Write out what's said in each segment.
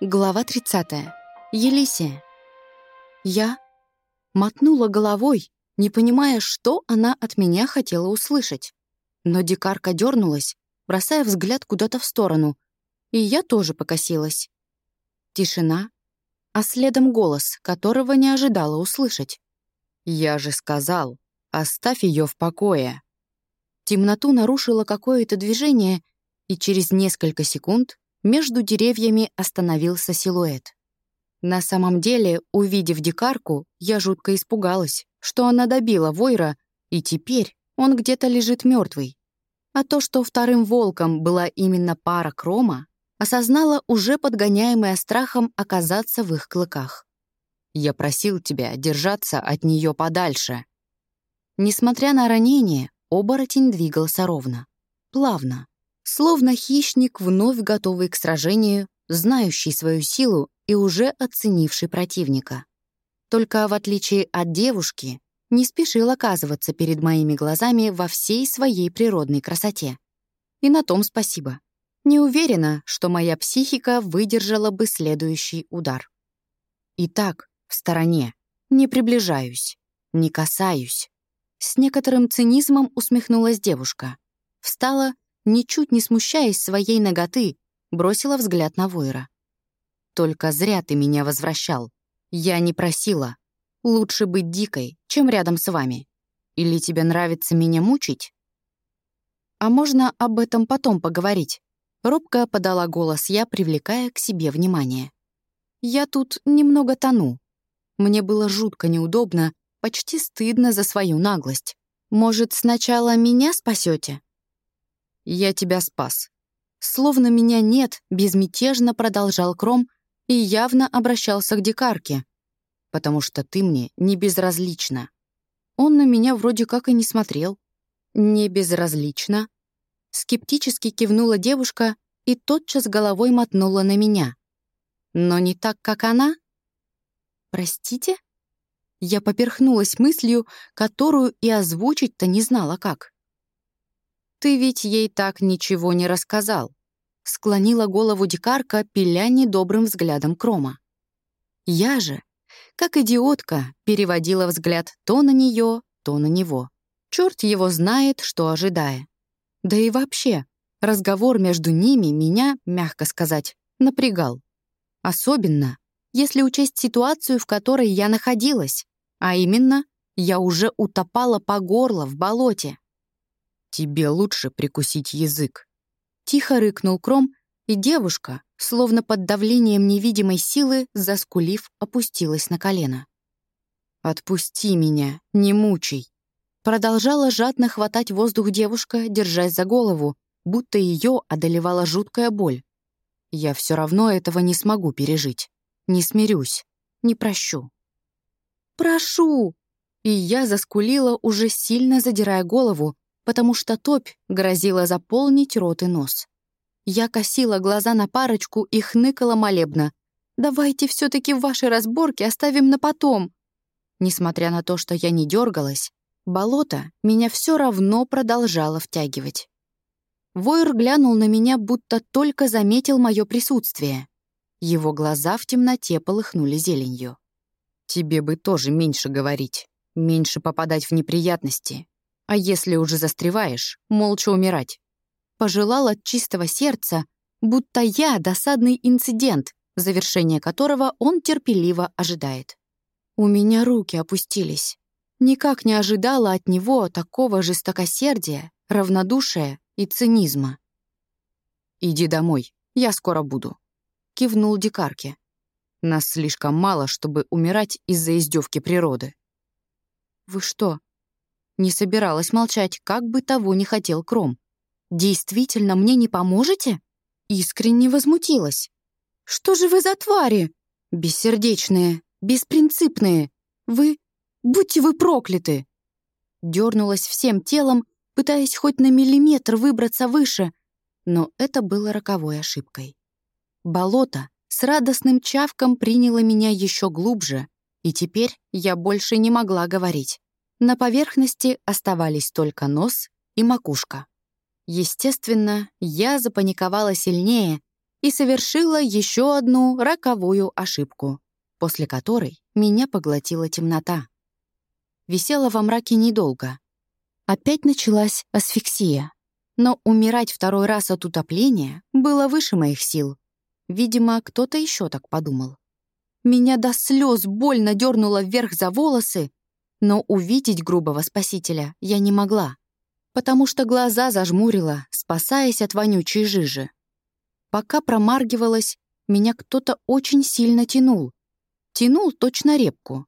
Глава 30. Елисия. Я мотнула головой, не понимая, что она от меня хотела услышать. Но дикарка дернулась, бросая взгляд куда-то в сторону, и я тоже покосилась. Тишина, а следом голос, которого не ожидала услышать. «Я же сказал, оставь ее в покое». Темноту нарушило какое-то движение, и через несколько секунд между деревьями остановился силуэт. На самом деле, увидев дикарку, я жутко испугалась, что она добила Войра, и теперь он где-то лежит мертвый. А то, что вторым волком была именно пара Крома, осознала уже подгоняемая страхом оказаться в их клыках. «Я просил тебя держаться от нее подальше». Несмотря на ранение, оборотень двигался ровно, плавно, Словно хищник, вновь готовый к сражению, знающий свою силу и уже оценивший противника. Только в отличие от девушки, не спешил оказываться перед моими глазами во всей своей природной красоте. И на том спасибо. Не уверена, что моя психика выдержала бы следующий удар. Итак, в стороне. Не приближаюсь. Не касаюсь. С некоторым цинизмом усмехнулась девушка. Встала ничуть не смущаясь своей ноготы, бросила взгляд на Войра. «Только зря ты меня возвращал. Я не просила. Лучше быть дикой, чем рядом с вами. Или тебе нравится меня мучить?» «А можно об этом потом поговорить?» Робко подала голос я, привлекая к себе внимание. «Я тут немного тону. Мне было жутко неудобно, почти стыдно за свою наглость. Может, сначала меня спасете? «Я тебя спас». Словно меня нет, безмятежно продолжал Кром и явно обращался к дикарке. «Потому что ты мне не безразлична». Он на меня вроде как и не смотрел. «Не безразлично?» Скептически кивнула девушка и тотчас головой мотнула на меня. «Но не так, как она?» «Простите?» Я поперхнулась мыслью, которую и озвучить-то не знала как. «Ты ведь ей так ничего не рассказал», — склонила голову дикарка, пиля недобрым взглядом Крома. Я же, как идиотка, переводила взгляд то на нее, то на него. Черт его знает, что ожидая. Да и вообще, разговор между ними меня, мягко сказать, напрягал. Особенно, если учесть ситуацию, в которой я находилась, а именно, я уже утопала по горло в болоте. «Тебе лучше прикусить язык». Тихо рыкнул Кром, и девушка, словно под давлением невидимой силы, заскулив, опустилась на колено. «Отпусти меня, не мучай». Продолжала жадно хватать воздух девушка, держась за голову, будто ее одолевала жуткая боль. «Я все равно этого не смогу пережить. Не смирюсь, не прощу». «Прошу!» И я заскулила, уже сильно задирая голову, потому что топь грозила заполнить рот и нос. Я косила глаза на парочку и хныкала молебно. «Давайте все таки ваши разборки оставим на потом». Несмотря на то, что я не дергалась, болото меня все равно продолжало втягивать. Войр глянул на меня, будто только заметил мое присутствие. Его глаза в темноте полыхнули зеленью. «Тебе бы тоже меньше говорить, меньше попадать в неприятности, а если уже застреваешь, молча умирать. Пожелал от чистого сердца, будто я досадный инцидент, завершение которого он терпеливо ожидает. У меня руки опустились. Никак не ожидала от него такого жестокосердия, равнодушия и цинизма. «Иди домой, я скоро буду», — кивнул дикарке. «Нас слишком мало, чтобы умирать из-за издевки природы». «Вы что, не собиралась молчать, как бы того не хотел Кром. «Действительно мне не поможете?» Искренне возмутилась. «Что же вы за твари? Бессердечные, беспринципные. Вы... Будьте вы прокляты!» Дернулась всем телом, пытаясь хоть на миллиметр выбраться выше, но это было роковой ошибкой. Болото с радостным чавком приняло меня еще глубже, и теперь я больше не могла говорить. На поверхности оставались только нос и макушка. Естественно, я запаниковала сильнее и совершила еще одну роковую ошибку, после которой меня поглотила темнота. Висела во мраке недолго. Опять началась асфиксия. Но умирать второй раз от утопления было выше моих сил. Видимо, кто-то еще так подумал. Меня до слез больно дернуло вверх за волосы, но увидеть грубого спасителя я не могла, потому что глаза зажмурила, спасаясь от вонючей жижи. Пока промаргивалась, меня кто-то очень сильно тянул. Тянул точно репку.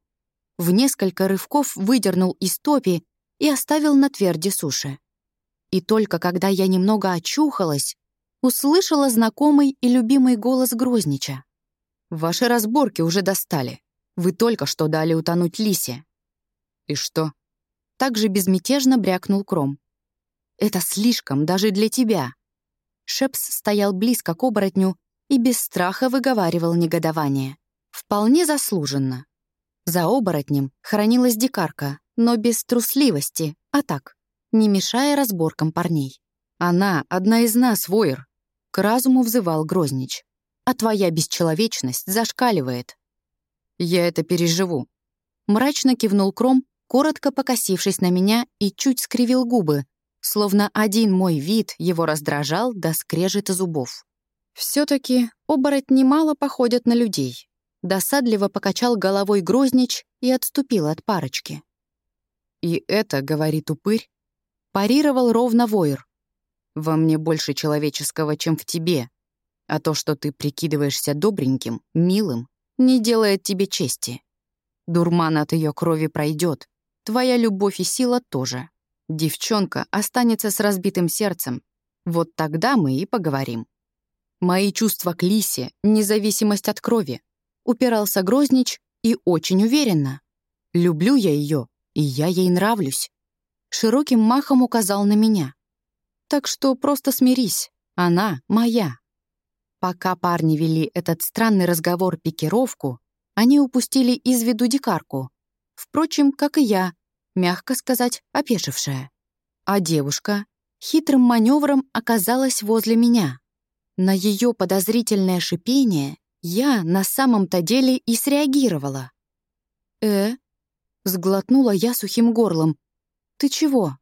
В несколько рывков выдернул из топи и оставил на тверди суши. И только когда я немного очухалась, услышала знакомый и любимый голос Грознича. «Ваши разборки уже достали. Вы только что дали утонуть Лисе». «И что?» Так же безмятежно брякнул Кром. «Это слишком даже для тебя». Шепс стоял близко к оборотню и без страха выговаривал негодование. Вполне заслуженно. За оборотнем хранилась дикарка, но без трусливости, а так, не мешая разборкам парней. «Она — одна из нас, воер!» — к разуму взывал Грознич. «А твоя бесчеловечность зашкаливает». «Я это переживу», — мрачно кивнул Кром, коротко покосившись на меня и чуть скривил губы, словно один мой вид его раздражал до скрежета зубов. все таки оборотни мало походят на людей. Досадливо покачал головой Грознич и отступил от парочки. «И это, — говорит упырь, — парировал ровно воер. Во мне больше человеческого, чем в тебе, а то, что ты прикидываешься добреньким, милым, не делает тебе чести. Дурман от ее крови пройдет, твоя любовь и сила тоже. Девчонка останется с разбитым сердцем. Вот тогда мы и поговорим. Мои чувства к Лисе — независимость от крови. Упирался Грознич и очень уверенно. Люблю я ее, и я ей нравлюсь. Широким махом указал на меня. Так что просто смирись, она моя. Пока парни вели этот странный разговор-пикировку, они упустили из виду дикарку. Впрочем, как и я, мягко сказать, опешившая. А девушка хитрым маневром оказалась возле меня. На ее подозрительное шипение я на самом-то деле и среагировала. «Э?» — сглотнула я сухим горлом. «Ты чего?»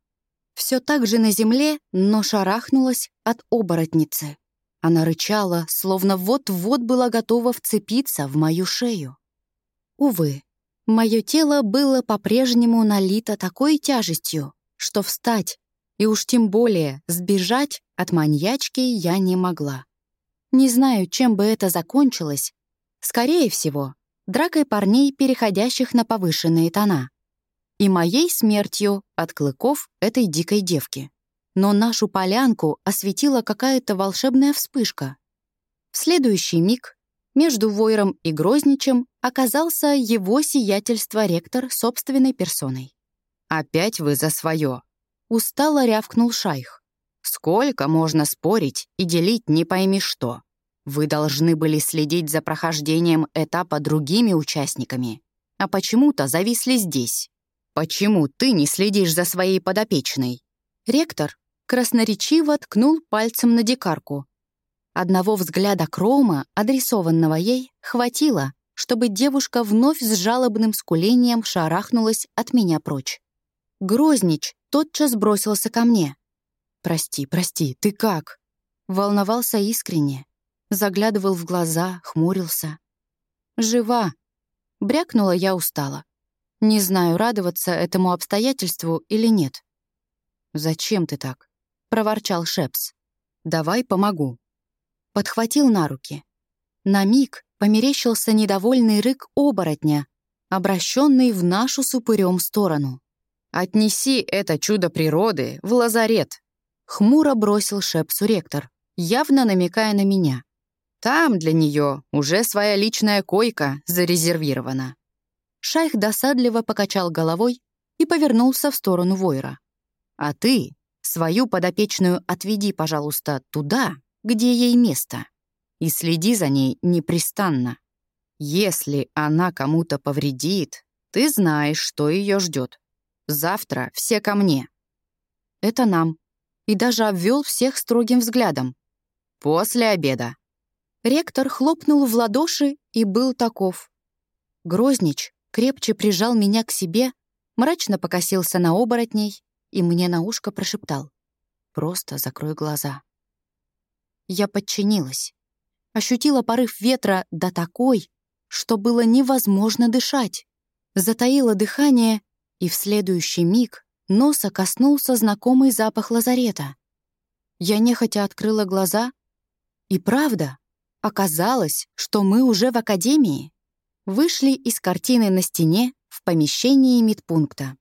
Все так же на земле, но шарахнулась от оборотницы. Она рычала, словно вот-вот была готова вцепиться в мою шею. Увы, мое тело было по-прежнему налито такой тяжестью, что встать и уж тем более сбежать от маньячки я не могла. Не знаю, чем бы это закончилось. Скорее всего, дракой парней, переходящих на повышенные тона. И моей смертью от клыков этой дикой девки. Но нашу полянку осветила какая-то волшебная вспышка. В следующий миг между Войром и Грозничем оказался его сиятельство ректор собственной персоной. «Опять вы за свое!» — устало рявкнул шайх. Сколько можно спорить и делить не пойми что? Вы должны были следить за прохождением этапа другими участниками, а почему-то зависли здесь. Почему ты не следишь за своей подопечной? Ректор красноречиво ткнул пальцем на дикарку. Одного взгляда Крома, адресованного ей, хватило, чтобы девушка вновь с жалобным скулением шарахнулась от меня прочь. Грознич тотчас бросился ко мне. «Прости, прости, ты как?» Волновался искренне. Заглядывал в глаза, хмурился. «Жива!» Брякнула я устало. Не знаю, радоваться этому обстоятельству или нет. «Зачем ты так?» — проворчал Шепс. «Давай помогу». Подхватил на руки. На миг померещился недовольный рык оборотня, обращенный в нашу с упырем сторону. «Отнеси это чудо природы в лазарет», Хмуро бросил Шепсу ректор, явно намекая на меня. Там для нее уже своя личная койка зарезервирована. Шайх досадливо покачал головой и повернулся в сторону Войра. «А ты свою подопечную отведи, пожалуйста, туда, где ей место, и следи за ней непрестанно. Если она кому-то повредит, ты знаешь, что ее ждет. Завтра все ко мне». «Это нам», и даже обвел всех строгим взглядом. «После обеда». Ректор хлопнул в ладоши и был таков. Грознич крепче прижал меня к себе, мрачно покосился на оборотней и мне на ушко прошептал. «Просто закрой глаза». Я подчинилась. Ощутила порыв ветра до такой, что было невозможно дышать. Затаила дыхание, и в следующий миг носа коснулся знакомый запах лазарета. Я нехотя открыла глаза, и правда, оказалось, что мы уже в академии. Вышли из картины на стене в помещении медпункта.